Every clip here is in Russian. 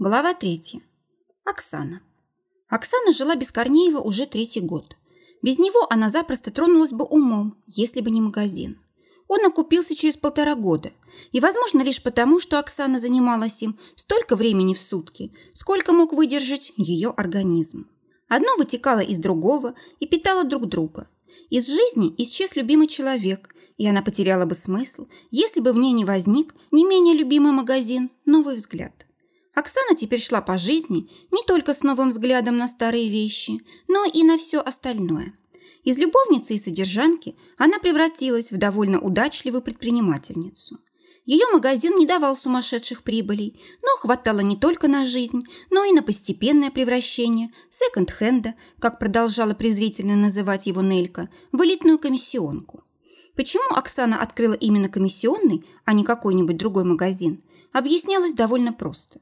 Глава третья. Оксана. Оксана жила без Корнеева уже третий год. Без него она запросто тронулась бы умом, если бы не магазин. Он окупился через полтора года. И, возможно, лишь потому, что Оксана занималась им столько времени в сутки, сколько мог выдержать ее организм. Одно вытекало из другого и питало друг друга. Из жизни исчез любимый человек, и она потеряла бы смысл, если бы в ней не возник не менее любимый магазин «Новый взгляд». Оксана теперь шла по жизни не только с новым взглядом на старые вещи, но и на все остальное. Из любовницы и содержанки она превратилась в довольно удачливую предпринимательницу. Ее магазин не давал сумасшедших прибылей, но хватало не только на жизнь, но и на постепенное превращение секонд-хенда, как продолжала презрительно называть его Нелька, в элитную комиссионку. Почему Оксана открыла именно комиссионный, а не какой-нибудь другой магазин, объяснялось довольно просто.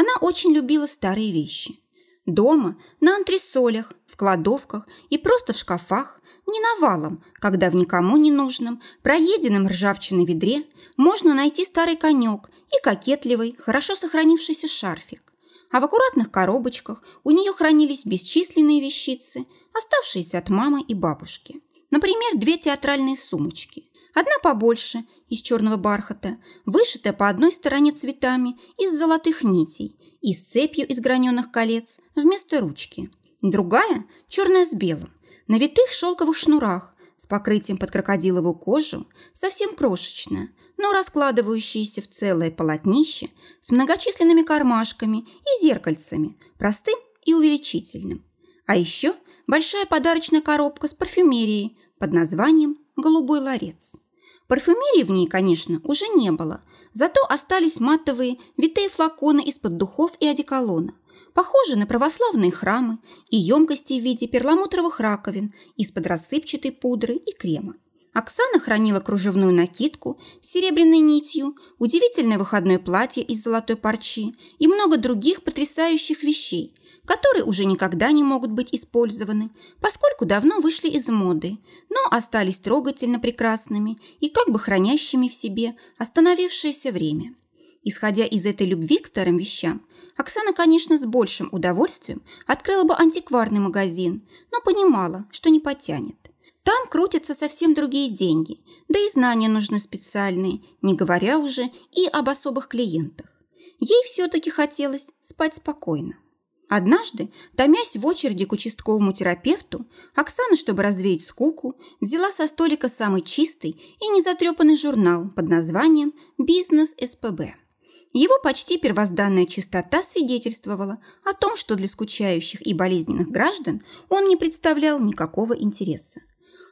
Она очень любила старые вещи. Дома, на антресолях, в кладовках и просто в шкафах, не навалом, когда в никому не нужном, проеденном ржавчиной ведре можно найти старый конек и кокетливый, хорошо сохранившийся шарфик. А в аккуратных коробочках у нее хранились бесчисленные вещицы, оставшиеся от мамы и бабушки. Например, две театральные сумочки. Одна побольше, из черного бархата, вышитая по одной стороне цветами из золотых нитей и с цепью из граненых колец вместо ручки. Другая, черная с белым, на витых шелковых шнурах, с покрытием под крокодиловую кожу, совсем крошечная, но раскладывающаяся в целое полотнище с многочисленными кармашками и зеркальцами, простым и увеличительным. А еще большая подарочная коробка с парфюмерией под названием «Голубой ларец». Парфюмерии в ней, конечно, уже не было, зато остались матовые, витые флаконы из-под духов и одеколона, похожие на православные храмы и емкости в виде перламутровых раковин из-под рассыпчатой пудры и крема. Оксана хранила кружевную накидку с серебряной нитью, удивительное выходное платье из золотой парчи и много других потрясающих вещей, которые уже никогда не могут быть использованы, поскольку давно вышли из моды, но остались трогательно прекрасными и как бы хранящими в себе остановившееся время. Исходя из этой любви к старым вещам, Оксана, конечно, с большим удовольствием открыла бы антикварный магазин, но понимала, что не потянет. Там крутятся совсем другие деньги, да и знания нужны специальные, не говоря уже и об особых клиентах. Ей все-таки хотелось спать спокойно. Однажды, томясь в очереди к участковому терапевту, Оксана, чтобы развеять скуку, взяла со столика самый чистый и незатрепанный журнал под названием «Бизнес СПБ». Его почти первозданная чистота свидетельствовала о том, что для скучающих и болезненных граждан он не представлял никакого интереса.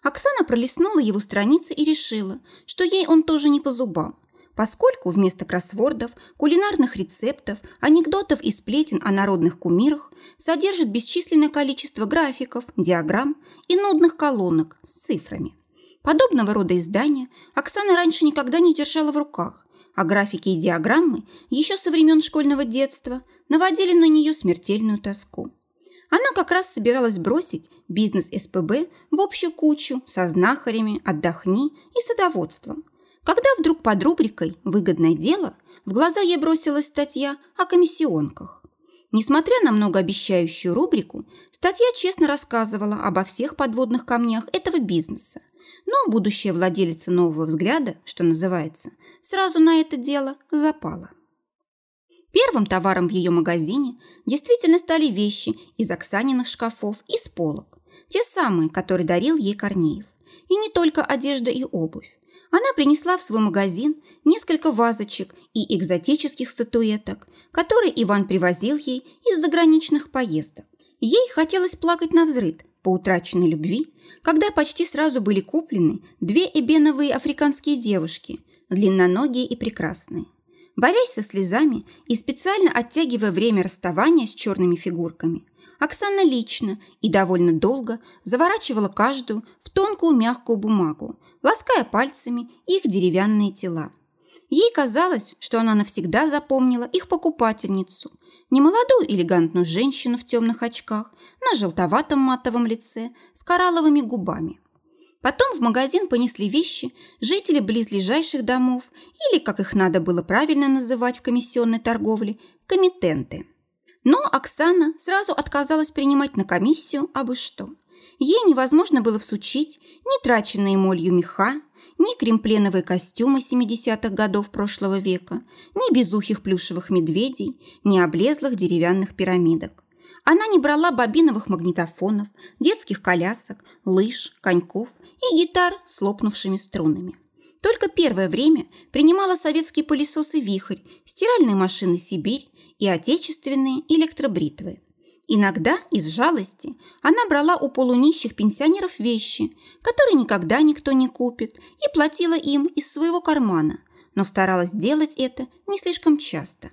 Оксана пролистнула его страницы и решила, что ей он тоже не по зубам, поскольку вместо кроссвордов, кулинарных рецептов, анекдотов и сплетен о народных кумирах содержит бесчисленное количество графиков, диаграмм и нудных колонок с цифрами. Подобного рода издания Оксана раньше никогда не держала в руках, а графики и диаграммы еще со времен школьного детства наводили на нее смертельную тоску. Она как раз собиралась бросить бизнес СПБ в общую кучу со знахарями, отдохни и садоводством – когда вдруг под рубрикой «Выгодное дело» в глаза ей бросилась статья о комиссионках. Несмотря на многообещающую рубрику, статья честно рассказывала обо всех подводных камнях этого бизнеса. Но будущая владелица нового взгляда, что называется, сразу на это дело запала. Первым товаром в ее магазине действительно стали вещи из Оксаниных шкафов и с полок. Те самые, которые дарил ей Корнеев. И не только одежда и обувь она принесла в свой магазин несколько вазочек и экзотических статуэток, которые Иван привозил ей из заграничных поездок. Ей хотелось плакать на взрыд по утраченной любви, когда почти сразу были куплены две эбеновые африканские девушки, длинноногие и прекрасные. Борясь со слезами и специально оттягивая время расставания с черными фигурками, Оксана лично и довольно долго заворачивала каждую в тонкую мягкую бумагу, лаская пальцами их деревянные тела. Ей казалось, что она навсегда запомнила их покупательницу, немолодую элегантную женщину в темных очках, на желтоватом матовом лице, с коралловыми губами. Потом в магазин понесли вещи жители близлежащих домов или, как их надо было правильно называть в комиссионной торговле, комитенты. Но Оксана сразу отказалась принимать на комиссию абы что. Ей невозможно было всучить ни траченные молью меха, ни кремпленовые костюмы 70-х годов прошлого века, ни безухих плюшевых медведей, ни облезлых деревянных пирамидок. Она не брала бобиновых магнитофонов, детских колясок, лыж, коньков и гитар с лопнувшими струнами. Только первое время принимала советские пылесосы «Вихрь», стиральные машины «Сибирь» и отечественные электробритвы. Иногда из жалости она брала у полунищих пенсионеров вещи, которые никогда никто не купит, и платила им из своего кармана, но старалась делать это не слишком часто.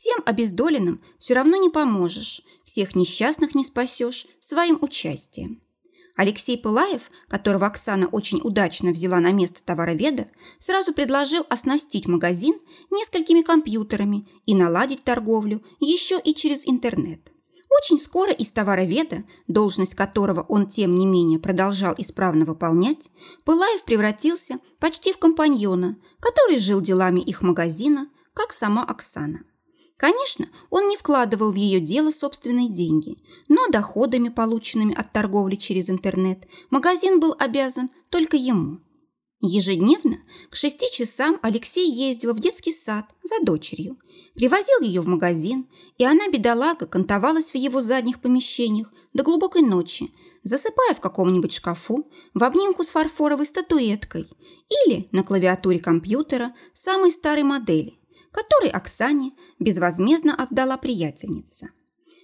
Всем обездоленным все равно не поможешь, всех несчастных не спасешь своим участием. Алексей Пылаев, которого Оксана очень удачно взяла на место товароведа, сразу предложил оснастить магазин несколькими компьютерами и наладить торговлю еще и через интернет. Очень скоро из товароведа, должность которого он, тем не менее, продолжал исправно выполнять, Пылаев превратился почти в компаньона, который жил делами их магазина, как сама Оксана. Конечно, он не вкладывал в ее дело собственные деньги, но доходами, полученными от торговли через интернет, магазин был обязан только ему. Ежедневно к шести часам Алексей ездил в детский сад за дочерью, привозил ее в магазин, и она, бедолага, кантовалась в его задних помещениях до глубокой ночи, засыпая в каком-нибудь шкафу в обнимку с фарфоровой статуэткой или на клавиатуре компьютера самой старой модели, который Оксане безвозмездно отдала приятельница.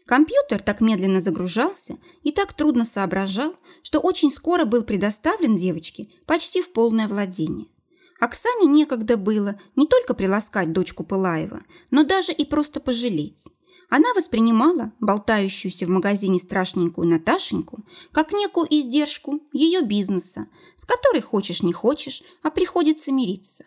Компьютер так медленно загружался и так трудно соображал, что очень скоро был предоставлен девочке почти в полное владение. Оксане некогда было не только приласкать дочку Пылаева, но даже и просто пожалеть. Она воспринимала болтающуюся в магазине страшненькую Наташеньку как некую издержку ее бизнеса, с которой хочешь не хочешь, а приходится мириться.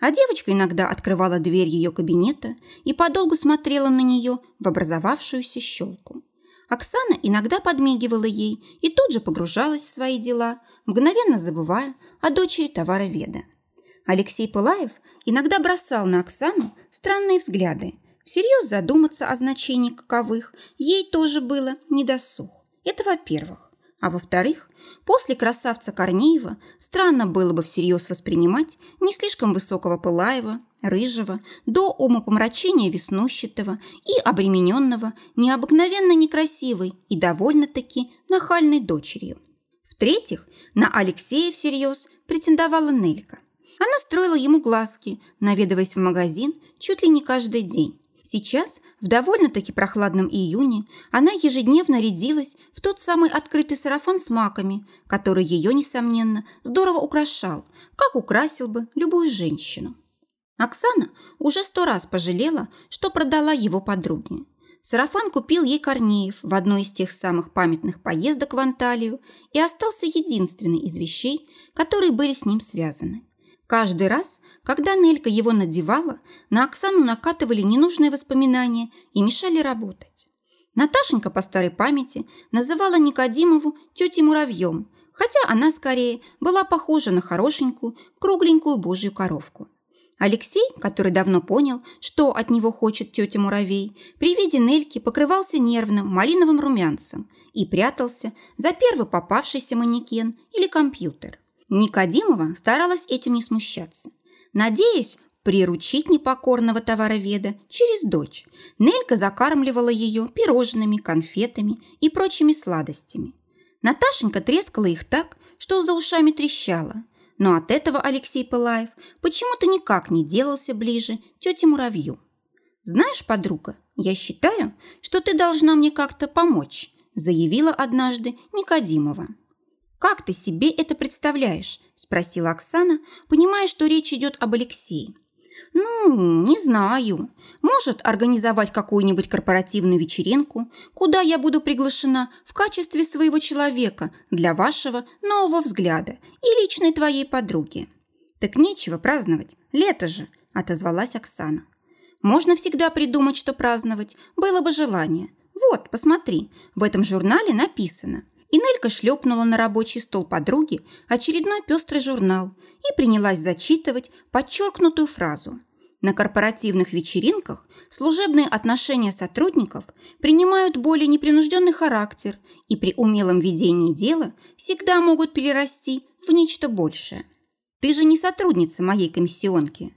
А девочка иногда открывала дверь ее кабинета и подолгу смотрела на нее в образовавшуюся щелку. Оксана иногда подмигивала ей и тут же погружалась в свои дела, мгновенно забывая о дочери товароведа. Алексей Пылаев иногда бросал на Оксану странные взгляды. Всерьез задуматься о значении каковых ей тоже было недосуг. Это во-первых. А во-вторых, после красавца Корнеева странно было бы всерьез воспринимать не слишком высокого Пылаева, рыжего, до умопомрачения веснущатого и обремененного необыкновенно некрасивой и довольно-таки нахальной дочерью. В-третьих, на Алексея всерьез претендовала Нелька. Она строила ему глазки, наведываясь в магазин чуть ли не каждый день. Сейчас, в довольно-таки прохладном июне, она ежедневно рядилась в тот самый открытый сарафан с маками, который ее, несомненно, здорово украшал, как украсил бы любую женщину. Оксана уже сто раз пожалела, что продала его подруге. Сарафан купил ей Корнеев в одной из тех самых памятных поездок в Анталию и остался единственный из вещей, которые были с ним связаны. Каждый раз, когда Нелька его надевала, на Оксану накатывали ненужные воспоминания и мешали работать. Наташенька по старой памяти называла Никодимову тетей муравьем, хотя она скорее была похожа на хорошенькую, кругленькую божью коровку. Алексей, который давно понял, что от него хочет тетя муравей, при виде Нельки покрывался нервным малиновым румянцем и прятался за первый попавшийся манекен или компьютер. Никодимова старалась этим не смущаться. Надеясь приручить непокорного товароведа через дочь, Нелька закармливала ее пирожными, конфетами и прочими сладостями. Наташенька трескала их так, что за ушами трещала, но от этого Алексей Пылаев почему-то никак не делался ближе тете Муравью. «Знаешь, подруга, я считаю, что ты должна мне как-то помочь», заявила однажды Никодимова. «Как ты себе это представляешь?» – спросила Оксана, понимая, что речь идет об Алексее. «Ну, не знаю. Может, организовать какую-нибудь корпоративную вечеринку, куда я буду приглашена в качестве своего человека для вашего нового взгляда и личной твоей подруги». «Так нечего праздновать, лето же», – отозвалась Оксана. «Можно всегда придумать, что праздновать, было бы желание. Вот, посмотри, в этом журнале написано – и Нелька шлепнула на рабочий стол подруги очередной пестрый журнал и принялась зачитывать подчеркнутую фразу. На корпоративных вечеринках служебные отношения сотрудников принимают более непринужденный характер и при умелом ведении дела всегда могут перерасти в нечто большее. Ты же не сотрудница моей комиссионки.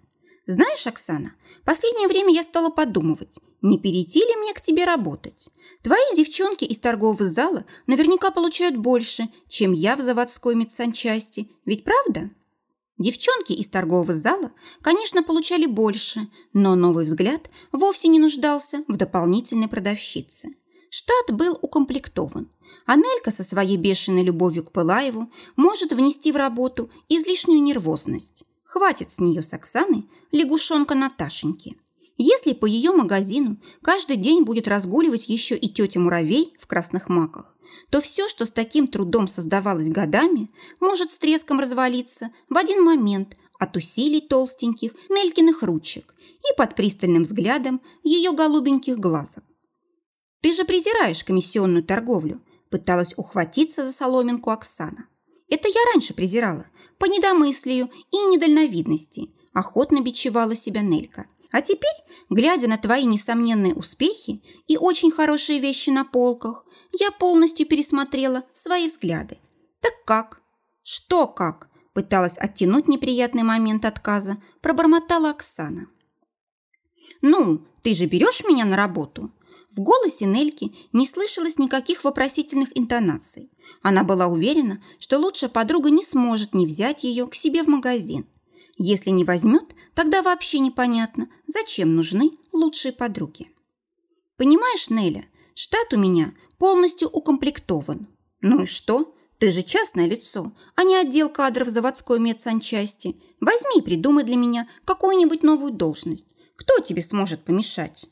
Знаешь, Оксана, последнее время я стала подумывать, не перейти ли мне к тебе работать. Твои девчонки из торгового зала наверняка получают больше, чем я в заводской медсанчасти. Ведь правда? Девчонки из торгового зала, конечно, получали больше, но новый взгляд вовсе не нуждался в дополнительной продавщице. Штат был укомплектован, а Нелька со своей бешеной любовью к Пылаеву может внести в работу излишнюю нервозность. Хватит с нее с Оксаны лягушонка Наташеньки. Если по ее магазину каждый день будет разгуливать еще и тетя Муравей в красных маках, то все, что с таким трудом создавалось годами, может с треском развалиться в один момент от усилий толстеньких Нелькиных ручек и под пристальным взглядом ее голубеньких глазок. «Ты же презираешь комиссионную торговлю», пыталась ухватиться за соломинку Оксана. «Это я раньше презирала, по недомыслию и недальновидности», охотно бичевала себя Нелька. А теперь, глядя на твои несомненные успехи и очень хорошие вещи на полках, я полностью пересмотрела свои взгляды. Так как? Что как? Пыталась оттянуть неприятный момент отказа, пробормотала Оксана. «Ну, ты же берешь меня на работу?» В голосе Нельки не слышалось никаких вопросительных интонаций. Она была уверена, что лучшая подруга не сможет не взять ее к себе в магазин. Если не возьмет, тогда вообще непонятно, зачем нужны лучшие подруги. Понимаешь, Неля, штат у меня полностью укомплектован. Ну и что? Ты же частное лицо, а не отдел кадров заводской медсанчасти. Возьми и придумай для меня какую-нибудь новую должность. Кто тебе сможет помешать?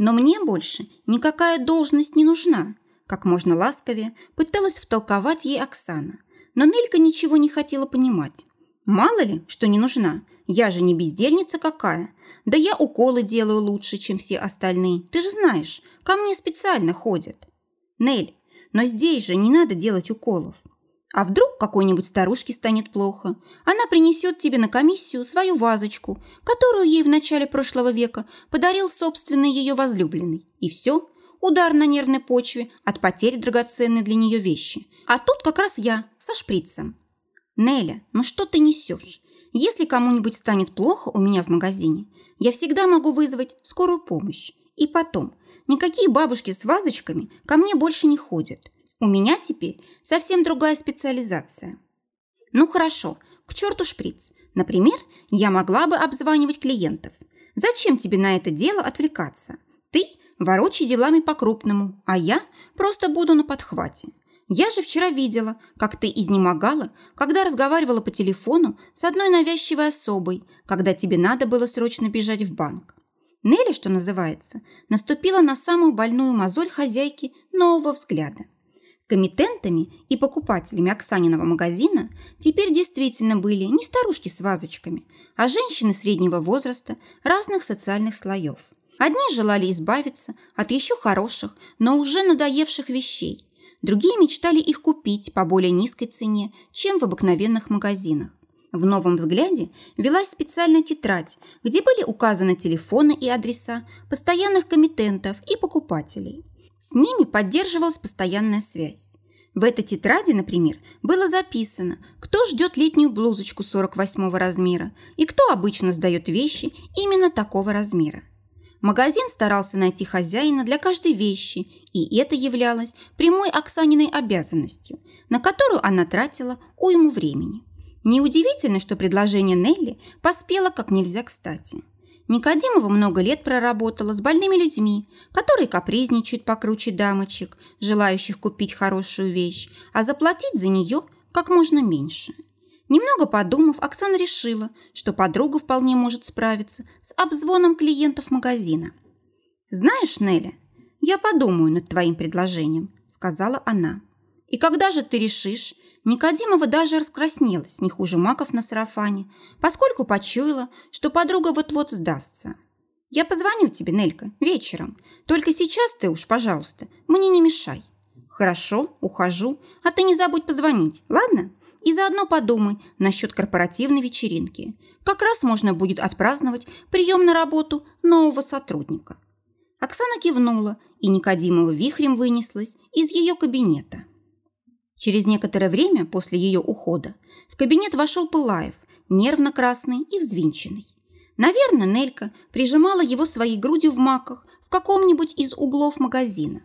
Но мне больше никакая должность не нужна. Как можно ласковее пыталась втолковать ей Оксана. Но Нелька ничего не хотела понимать. Мало ли, что не нужна. Я же не бездельница какая. Да я уколы делаю лучше, чем все остальные. Ты же знаешь, ко мне специально ходят. Нель, но здесь же не надо делать уколов. А вдруг какой-нибудь старушке станет плохо? Она принесет тебе на комиссию свою вазочку, которую ей в начале прошлого века подарил собственный ее возлюбленный. И все, удар на нервной почве от потери драгоценной для нее вещи. А тут как раз я, со шприцем. Неля, ну что ты несешь? Если кому-нибудь станет плохо у меня в магазине, я всегда могу вызвать скорую помощь. И потом, Никакие бабушки с вазочками ко мне больше не ходят. У меня теперь совсем другая специализация. Ну хорошо, к черту шприц. Например, я могла бы обзванивать клиентов. Зачем тебе на это дело отвлекаться? Ты ворочай делами по-крупному, а я просто буду на подхвате. Я же вчера видела, как ты изнемогала, когда разговаривала по телефону с одной навязчивой особой, когда тебе надо было срочно бежать в банк. Нелли, что называется, наступила на самую больную мозоль хозяйки нового взгляда. Комитентами и покупателями Оксаниного магазина теперь действительно были не старушки с вазочками, а женщины среднего возраста разных социальных слоев. Одни желали избавиться от еще хороших, но уже надоевших вещей. Другие мечтали их купить по более низкой цене, чем в обыкновенных магазинах. В новом взгляде велась специальная тетрадь, где были указаны телефоны и адреса постоянных комитентов и покупателей. С ними поддерживалась постоянная связь. В этой тетради, например, было записано, кто ждет летнюю блузочку 48 размера и кто обычно сдает вещи именно такого размера. Магазин старался найти хозяина для каждой вещи, и это являлось прямой Оксаниной обязанностью, на которую она тратила уйму времени. Неудивительно, что предложение Нелли поспело как нельзя кстати. Никодимова много лет проработала с больными людьми, которые капризничают покруче дамочек, желающих купить хорошую вещь, а заплатить за нее как можно меньше. Немного подумав, Оксана решила, что подруга вполне может справиться с обзвоном клиентов магазина. «Знаешь, Нелли, я подумаю над твоим предложением», – сказала она. «И когда же ты решишь, Никодимова даже раскраснелась, не хуже маков на сарафане, поскольку почуяла, что подруга вот-вот сдастся. «Я позвоню тебе, Нелька, вечером. Только сейчас ты уж, пожалуйста, мне не мешай». «Хорошо, ухожу, а ты не забудь позвонить, ладно? и заодно подумай насчет корпоративной вечеринки. Как раз можно будет отпраздновать прием на работу нового сотрудника». Оксана кивнула, и Никодимова вихрем вынеслась из ее кабинета. Через некоторое время после ее ухода в кабинет вошел Пылаев, нервно-красный и взвинченный. Наверное, Нелька прижимала его своей грудью в маках в каком-нибудь из углов магазина.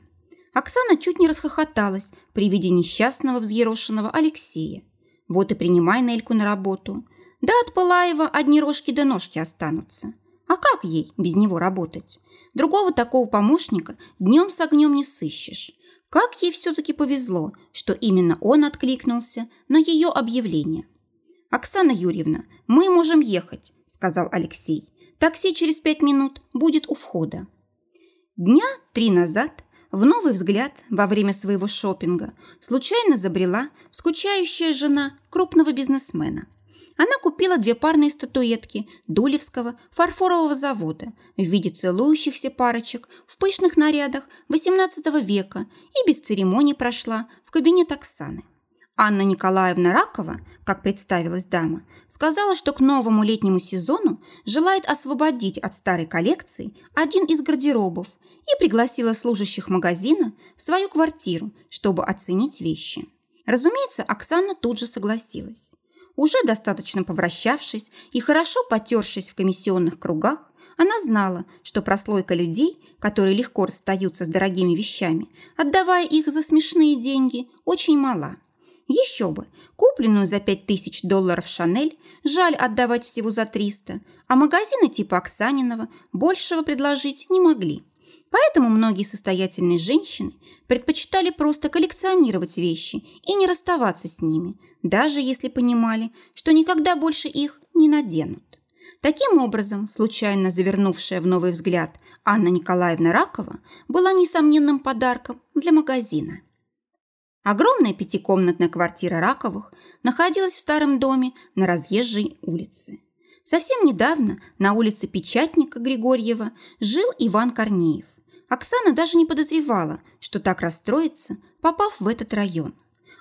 Оксана чуть не расхохоталась при виде несчастного взъерошенного Алексея. Вот и принимай Нельку на работу. Да от Пылаева одни рожки да ножки останутся. А как ей без него работать? Другого такого помощника днем с огнем не сыщешь. Как ей все-таки повезло, что именно он откликнулся на ее объявление. «Оксана Юрьевна, мы можем ехать», – сказал Алексей. «Такси через пять минут будет у входа». Дня три назад в новый взгляд во время своего шопинга случайно забрела скучающая жена крупного бизнесмена она купила две парные статуэтки Дулевского фарфорового завода в виде целующихся парочек в пышных нарядах XVIII века и без церемоний прошла в кабинет Оксаны. Анна Николаевна Ракова, как представилась дама, сказала, что к новому летнему сезону желает освободить от старой коллекции один из гардеробов и пригласила служащих магазина в свою квартиру, чтобы оценить вещи. Разумеется, Оксана тут же согласилась. Уже достаточно повращавшись и хорошо потершись в комиссионных кругах, она знала, что прослойка людей, которые легко расстаются с дорогими вещами, отдавая их за смешные деньги, очень мала. Еще бы, купленную за 5000 долларов Шанель жаль отдавать всего за 300, а магазины типа Оксанинова большего предложить не могли. Поэтому многие состоятельные женщины предпочитали просто коллекционировать вещи и не расставаться с ними, даже если понимали, что никогда больше их не наденут. Таким образом, случайно завернувшая в новый взгляд Анна Николаевна Ракова была несомненным подарком для магазина. Огромная пятикомнатная квартира Раковых находилась в старом доме на разъезжей улице. Совсем недавно на улице Печатника Григорьева жил Иван Корнеев. Оксана даже не подозревала, что так расстроится, попав в этот район.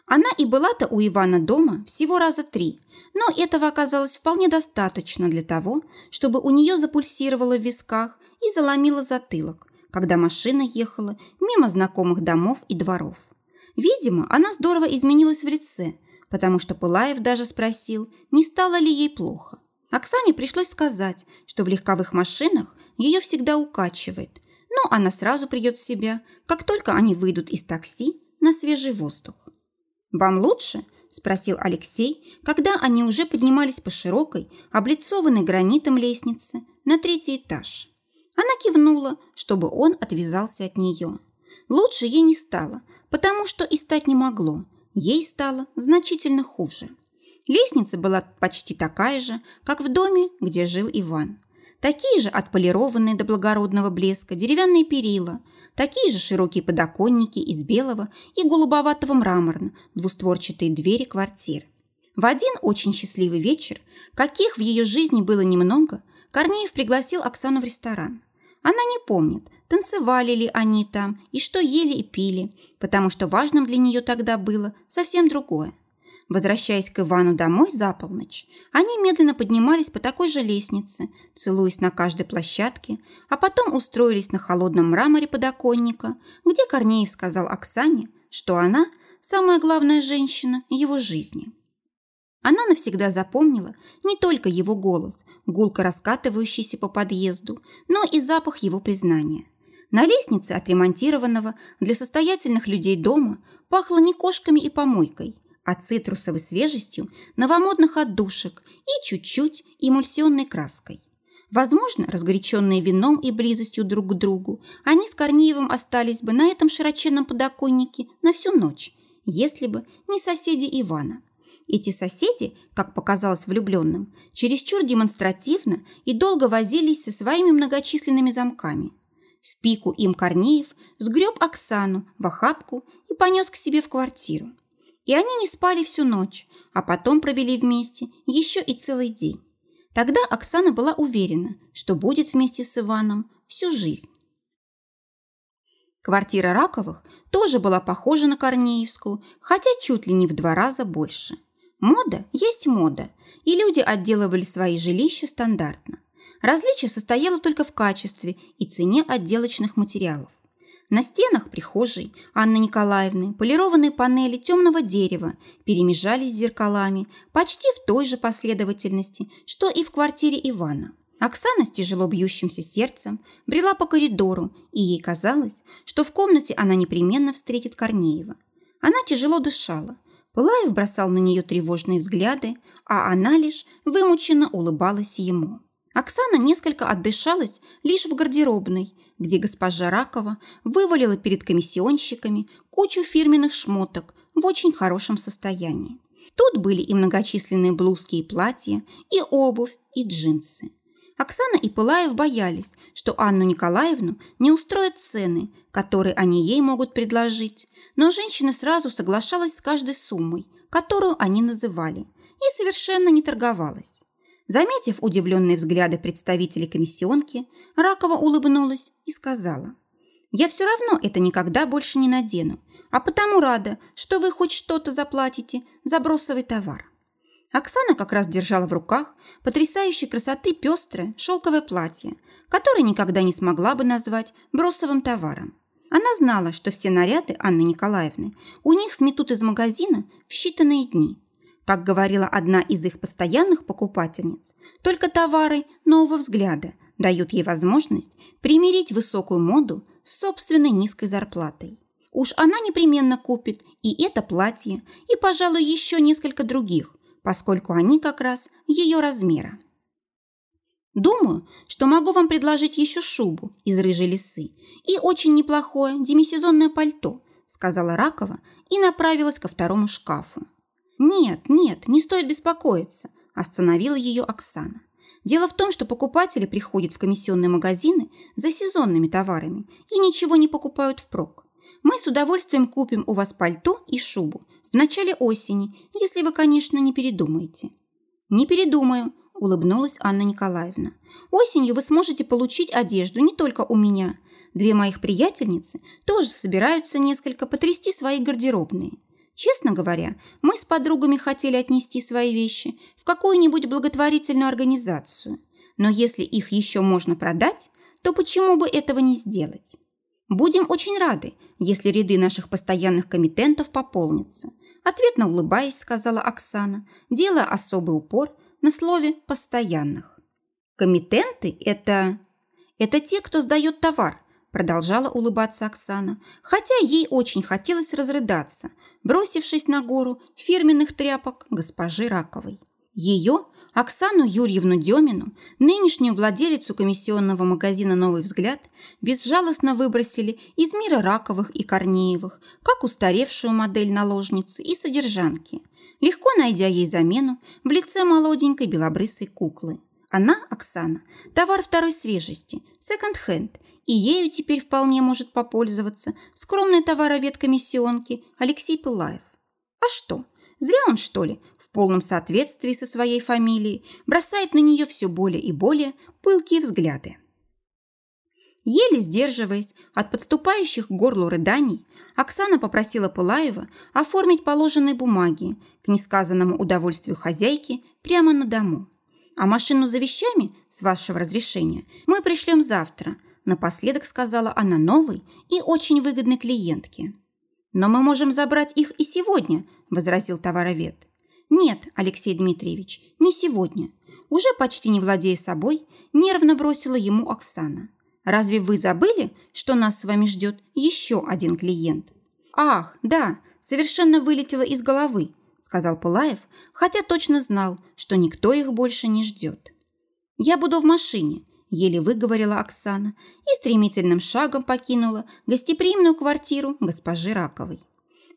Она и была-то у Ивана дома всего раза три, но этого оказалось вполне достаточно для того, чтобы у нее запульсировало в висках и заломило затылок, когда машина ехала мимо знакомых домов и дворов. Видимо, она здорово изменилась в лице, потому что Пылаев даже спросил, не стало ли ей плохо. Оксане пришлось сказать, что в легковых машинах ее всегда укачивает, но она сразу придет в себя, как только они выйдут из такси на свежий воздух. «Вам лучше?» – спросил Алексей, когда они уже поднимались по широкой, облицованной гранитом лестнице на третий этаж. Она кивнула, чтобы он отвязался от нее. Лучше ей не стало, потому что и стать не могло. Ей стало значительно хуже. Лестница была почти такая же, как в доме, где жил Иван. Такие же отполированные до благородного блеска деревянные перила, такие же широкие подоконники из белого и голубоватого мраморна, двустворчатые двери квартир. В один очень счастливый вечер, каких в ее жизни было немного, Корнеев пригласил Оксану в ресторан. Она не помнит, танцевали ли они там и что ели и пили, потому что важным для нее тогда было совсем другое. Возвращаясь к Ивану домой за полночь, они медленно поднимались по такой же лестнице, целуясь на каждой площадке, а потом устроились на холодном мраморе подоконника, где Корнеев сказал Оксане, что она – самая главная женщина его жизни. Она навсегда запомнила не только его голос, гулко раскатывающийся по подъезду, но и запах его признания. На лестнице отремонтированного для состоятельных людей дома пахло не кошками и помойкой, а цитрусовой свежестью новомодных отдушек и чуть-чуть эмульсионной краской. Возможно, разгоряченные вином и близостью друг к другу, они с Корнеевым остались бы на этом широченном подоконнике на всю ночь, если бы не соседи Ивана. Эти соседи, как показалось влюбленным, чересчур демонстративно и долго возились со своими многочисленными замками. В пику им Корнеев сгреб Оксану в охапку и понес к себе в квартиру. И они не спали всю ночь, а потом провели вместе еще и целый день. Тогда Оксана была уверена, что будет вместе с Иваном всю жизнь. Квартира Раковых тоже была похожа на Корнеевскую, хотя чуть ли не в два раза больше. Мода есть мода, и люди отделывали свои жилища стандартно. Различие состояло только в качестве и цене отделочных материалов. На стенах прихожей Анны Николаевны полированные панели темного дерева перемежались с зеркалами почти в той же последовательности, что и в квартире Ивана. Оксана с тяжело бьющимся сердцем брела по коридору, и ей казалось, что в комнате она непременно встретит Корнеева. Она тяжело дышала. Пылаев бросал на нее тревожные взгляды, а она лишь вымученно улыбалась ему. Оксана несколько отдышалась лишь в гардеробной, где госпожа Ракова вывалила перед комиссионщиками кучу фирменных шмоток в очень хорошем состоянии. Тут были и многочисленные блузки и платья, и обувь, и джинсы. Оксана и Пылаев боялись, что Анну Николаевну не устроят цены, которые они ей могут предложить, но женщина сразу соглашалась с каждой суммой, которую они называли, и совершенно не торговалась. Заметив удивленные взгляды представителей комиссионки, Ракова улыбнулась и сказала, «Я все равно это никогда больше не надену, а потому рада, что вы хоть что-то заплатите за бросовый товар». Оксана как раз держала в руках потрясающей красоты пестрое шелковое платье, которое никогда не смогла бы назвать бросовым товаром. Она знала, что все наряды Анны Николаевны у них сметут из магазина в считанные дни – как говорила одна из их постоянных покупательниц, только товары нового взгляда дают ей возможность примирить высокую моду с собственной низкой зарплатой. Уж она непременно купит и это платье, и, пожалуй, еще несколько других, поскольку они как раз ее размера. Думаю, что могу вам предложить еще шубу из рыжей лисы и очень неплохое демисезонное пальто, сказала Ракова и направилась ко второму шкафу. «Нет, нет, не стоит беспокоиться», – остановила ее Оксана. «Дело в том, что покупатели приходят в комиссионные магазины за сезонными товарами и ничего не покупают впрок. Мы с удовольствием купим у вас пальто и шубу в начале осени, если вы, конечно, не передумаете». «Не передумаю», – улыбнулась Анна Николаевна. «Осенью вы сможете получить одежду не только у меня. Две моих приятельницы тоже собираются несколько потрясти свои гардеробные. Честно говоря, мы с подругами хотели отнести свои вещи в какую-нибудь благотворительную организацию. Но если их еще можно продать, то почему бы этого не сделать? Будем очень рады, если ряды наших постоянных комитентов пополнятся. Ответно улыбаясь, сказала Оксана, делая особый упор на слове «постоянных». Комитенты – это... Это те, кто сдает товар, Продолжала улыбаться Оксана, хотя ей очень хотелось разрыдаться, бросившись на гору фирменных тряпок госпожи Раковой. Ее, Оксану Юрьевну Демину, нынешнюю владелицу комиссионного магазина «Новый взгляд», безжалостно выбросили из мира Раковых и Корнеевых, как устаревшую модель наложницы и содержанки, легко найдя ей замену в лице молоденькой белобрысой куклы. Она, Оксана, товар второй свежести, секонд-хенд, и ею теперь вполне может попользоваться скромный товаровед комиссионки Алексей Пылаев. А что, зря он, что ли, в полном соответствии со своей фамилией бросает на нее все более и более пылкие взгляды. Еле сдерживаясь от подступающих к горлу рыданий, Оксана попросила Пылаева оформить положенные бумаги к несказанному удовольствию хозяйки прямо на дому. А машину за вещами, с вашего разрешения, мы пришлем завтра – Напоследок сказала она новой и очень выгодной клиентке. «Но мы можем забрать их и сегодня», – возразил товаровед. «Нет, Алексей Дмитриевич, не сегодня». Уже почти не владея собой, нервно бросила ему Оксана. «Разве вы забыли, что нас с вами ждет еще один клиент?» «Ах, да, совершенно вылетело из головы», – сказал Пылаев, хотя точно знал, что никто их больше не ждет. «Я буду в машине еле выговорила Оксана и стремительным шагом покинула гостеприимную квартиру госпожи Раковой.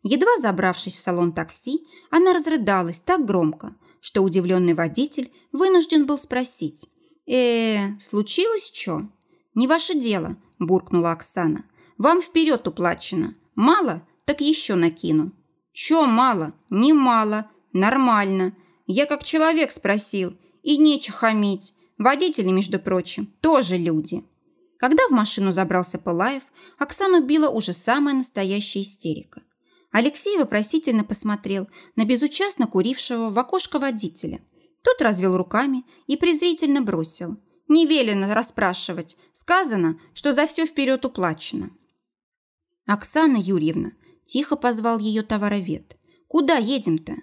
Едва забравшись в салон такси, она разрыдалась так громко, что удивленный водитель вынужден был спросить. «Э, случилось что?» «Не ваше дело», – буркнула Оксана. «Вам вперед уплачено. Мало? Так еще накину». «Чё мало? Не мало. Нормально. Я как человек спросил. И нечего хамить. Водители, между прочим, тоже люди. Когда в машину забрался Пылаев, Оксану била уже самая настоящая истерика. Алексей вопросительно посмотрел на безучастно курившего в окошко водителя. Тот развел руками и презрительно бросил. «Не велено расспрашивать. Сказано, что за все вперед уплачено». «Оксана Юрьевна», – тихо позвал ее товаровед. «Куда едем-то?»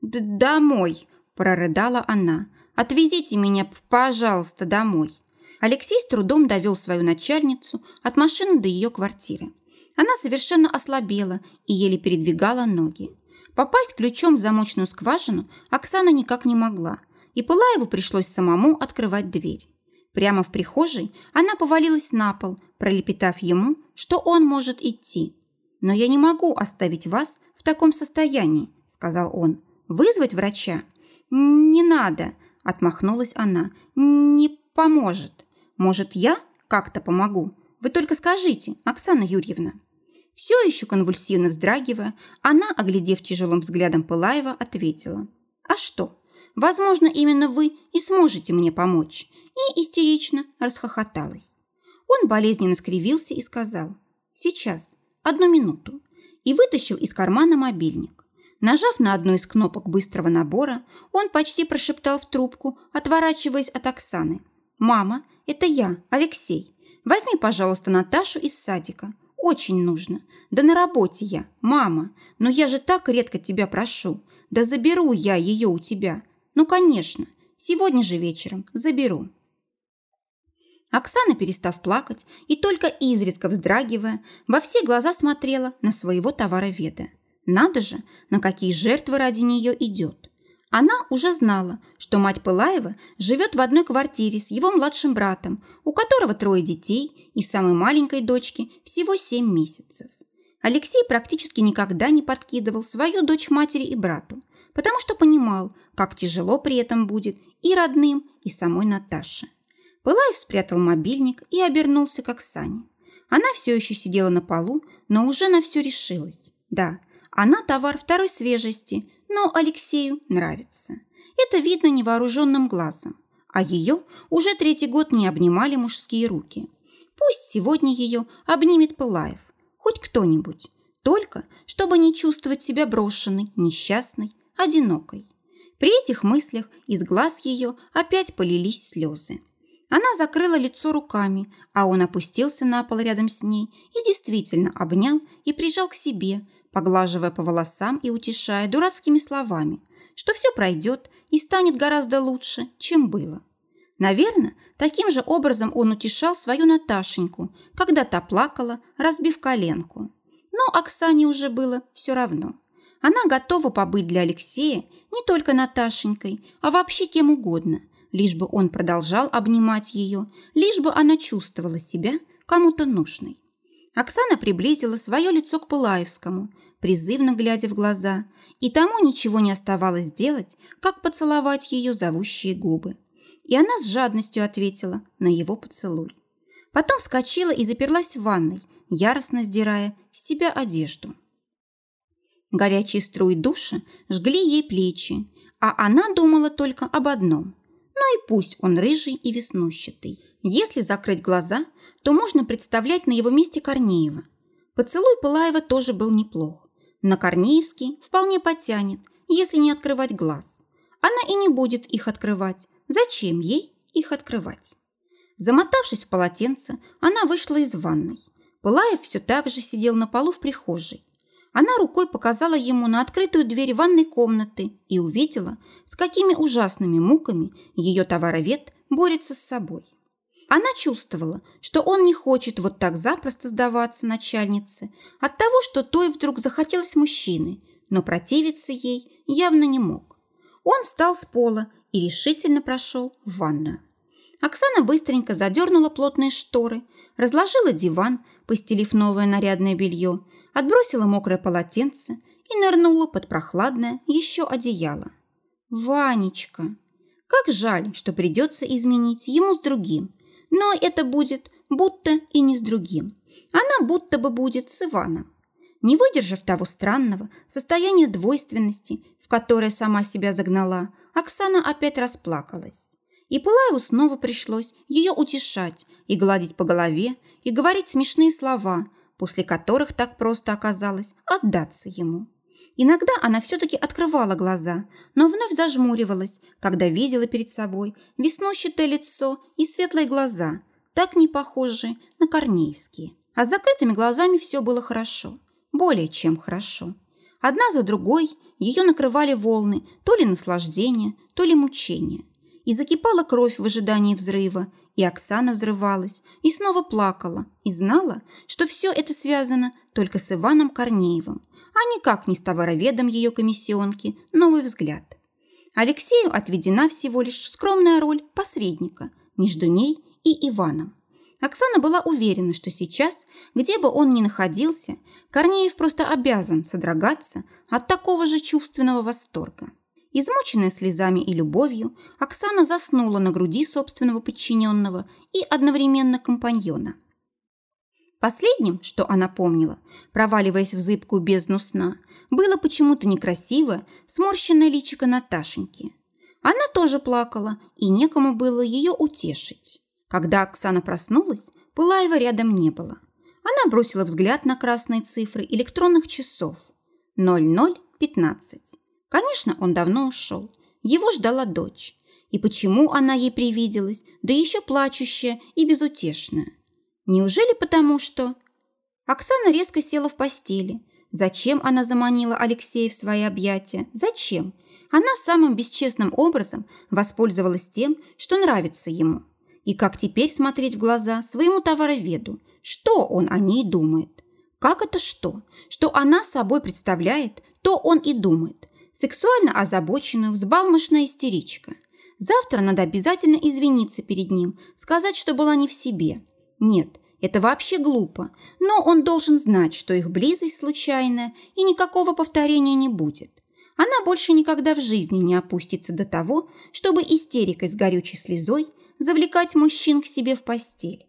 «Домой», – прорыдала она. «Отвезите меня, пожалуйста, домой». Алексей с трудом довел свою начальницу от машины до ее квартиры. Она совершенно ослабела и еле передвигала ноги. Попасть ключом в замочную скважину Оксана никак не могла, и Пылаеву пришлось самому открывать дверь. Прямо в прихожей она повалилась на пол, пролепетав ему, что он может идти. «Но я не могу оставить вас в таком состоянии», – сказал он. «Вызвать врача?» «Не надо», – отмахнулась она. «Не поможет». Может, я как-то помогу? Вы только скажите, Оксана Юрьевна». Все еще конвульсивно вздрагивая, она, оглядев тяжелым взглядом Пылаева, ответила. «А что? Возможно, именно вы и сможете мне помочь». И истерично расхохоталась. Он болезненно скривился и сказал «Сейчас, одну минуту» и вытащил из кармана мобильник. Нажав на одну из кнопок быстрого набора, он почти прошептал в трубку, отворачиваясь от Оксаны. «Мама, это я, Алексей. Возьми, пожалуйста, Наташу из садика. Очень нужно. Да на работе я, мама. Но я же так редко тебя прошу. Да заберу я ее у тебя. Ну, конечно. Сегодня же вечером заберу». Оксана, перестав плакать и только изредка вздрагивая, во все глаза смотрела на своего товароведа. Надо же, на какие жертвы ради нее идет. Она уже знала, что мать Пылаева живет в одной квартире с его младшим братом, у которого трое детей и самой маленькой дочке всего семь месяцев. Алексей практически никогда не подкидывал свою дочь матери и брату, потому что понимал, как тяжело при этом будет и родным, и самой Наташе. Пылаев спрятал мобильник и обернулся к Оксане. Она все еще сидела на полу, но уже на все решилась. Да, она товар второй свежести, но Алексею нравится. Это видно невооруженным глазом. А ее уже третий год не обнимали мужские руки. Пусть сегодня ее обнимет Пылаев. Хоть кто-нибудь. Только, чтобы не чувствовать себя брошенной, несчастной, одинокой. При этих мыслях из глаз ее опять полились слезы. Она закрыла лицо руками, а он опустился на пол рядом с ней и действительно обнял и прижал к себе, поглаживая по волосам и утешая дурацкими словами, что все пройдет и станет гораздо лучше, чем было. Наверное, таким же образом он утешал свою Наташеньку, когда та плакала, разбив коленку. Но Оксане уже было все равно. Она готова побыть для Алексея не только Наташенькой, а вообще кем угодно, лишь бы он продолжал обнимать ее, лишь бы она чувствовала себя кому-то нужной. Оксана приблизила свое лицо к Пылаевскому, призывно глядя в глаза, и тому ничего не оставалось делать, как поцеловать ее зовущие губы. И она с жадностью ответила на его поцелуй. Потом вскочила и заперлась в ванной, яростно сдирая с себя одежду. Горячие струи душа жгли ей плечи, а она думала только об одном. Ну и пусть он рыжий и веснущатый. Если закрыть глаза – то можно представлять на его месте Корнеева. Поцелуй Пылаева тоже был неплох. На Корнеевский вполне потянет, если не открывать глаз. Она и не будет их открывать. Зачем ей их открывать? Замотавшись в полотенце, она вышла из ванной. Пылаев все так же сидел на полу в прихожей. Она рукой показала ему на открытую дверь ванной комнаты и увидела, с какими ужасными муками ее товаровед борется с собой. Она чувствовала, что он не хочет вот так запросто сдаваться начальнице от того, что той вдруг захотелось мужчины, но противиться ей явно не мог. Он встал с пола и решительно прошел в ванную. Оксана быстренько задернула плотные шторы, разложила диван, постелив новое нарядное белье, отбросила мокрое полотенце и нырнула под прохладное еще одеяло. «Ванечка! Как жаль, что придется изменить ему с другим, но это будет будто и не с другим. Она будто бы будет с Иваном. Не выдержав того странного состояния двойственности, в которое сама себя загнала, Оксана опять расплакалась. И Пылаеву снова пришлось ее утешать и гладить по голове, и говорить смешные слова, после которых так просто оказалось отдаться ему. Иногда она все-таки открывала глаза, но вновь зажмуривалась, когда видела перед собой веснущатое лицо и светлые глаза, так не похожие на корнеевские. А с закрытыми глазами все было хорошо, более чем хорошо. Одна за другой ее накрывали волны то ли наслаждения, то ли мучения. И закипала кровь в ожидании взрыва, и Оксана взрывалась, и снова плакала, и знала, что все это связано только с Иваном Корнеевым, а никак не с товароведом ее комиссионки «Новый взгляд». Алексею отведена всего лишь скромная роль посредника между ней и Иваном. Оксана была уверена, что сейчас, где бы он ни находился, Корнеев просто обязан содрогаться от такого же чувственного восторга. Измученная слезами и любовью, Оксана заснула на груди собственного подчиненного и одновременно компаньона. Последним, что она помнила, проваливаясь в зыбкую бездну сна, было почему-то некрасивое, сморщенное личико Наташеньки. Она тоже плакала, и некому было ее утешить. Когда Оксана проснулась, Пылаева рядом не было. Она бросила взгляд на красные цифры электронных часов. 0015. Конечно, он давно ушел. Его ждала дочь. И почему она ей привиделась, да еще плачущая и безутешная? Неужели потому, что... Оксана резко села в постели. Зачем она заманила Алексея в свои объятия? Зачем? Она самым бесчестным образом воспользовалась тем, что нравится ему. И как теперь смотреть в глаза своему товароведу? Что он о ней думает? Как это что? Что она собой представляет, то он и думает. Сексуально озабоченная, взбалмошная истеричка. Завтра надо обязательно извиниться перед ним, сказать, что была не в себе. Нет, это вообще глупо, но он должен знать, что их близость случайная и никакого повторения не будет. Она больше никогда в жизни не опустится до того, чтобы истерикой с горючей слезой завлекать мужчин к себе в постель.